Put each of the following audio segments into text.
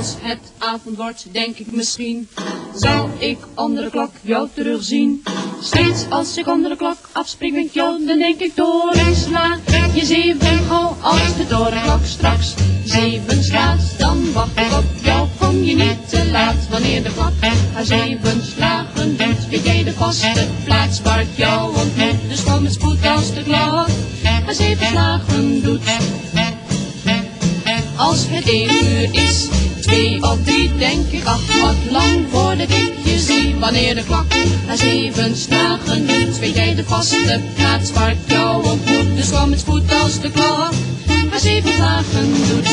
Als het avond wordt, denk ik misschien, zal ik onder de klok jou terugzien. Steeds als ik onder de klok afspring met jou, dan denk ik door en sla je zeven gauw als de torenklok straks zeven slaat. Dan wacht ik op jou, kom je niet te laat, wanneer de klok haar zeven slagen doet. Weet jij de plaats waar ik jou ontmoet, dus kom met spoed als de klok haar zeven slagen doet. Als het één uur is, twee of drie, denk ik, ach wat lang voordat ik je zie. Wanneer de klok naar zeven slagen doet, weet jij de vaste plaats waar ik jou ontmoet. Dus kom met spoed als de klok haar zeven slagen doet.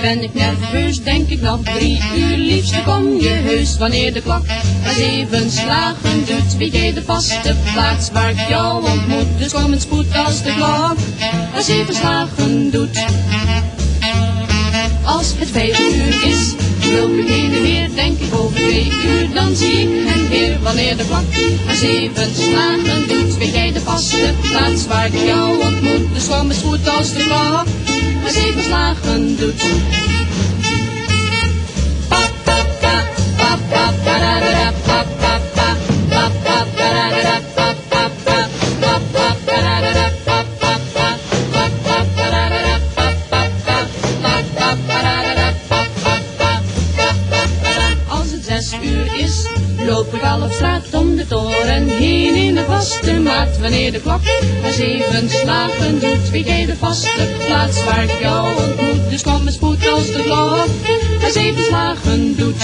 Ben ik nerveus, denk ik nog drie uur. Liefste kom je heus, wanneer de klok er zeven slagen doet. Weet jij de vaste plaats waar ik jou ontmoet. Dus kom met spoed als de klok er zeven slagen doet. Als het vijf uur is, loop ik heen en weer, denk ik over twee uur, dan zie ik hem weer. Wanneer de klok er zeven slagen doet, weet jij de vaste plaats waar ik jou ontmoet. Dus kom met spoed als de klok er zeven slagen doet. Pa, pa, pa, pa, pa, pa, da, da, da, pa, pa, pa, pa, pa, da, da, da, pa. Als het zes uur is, loop ik al op straat om de toren heen Wanneer de klok maar zeven slagen doet, weet jij de vaste plaats waar ik jou ontmoet. Dus kom met spoed als de klok maar zeven slagen doet.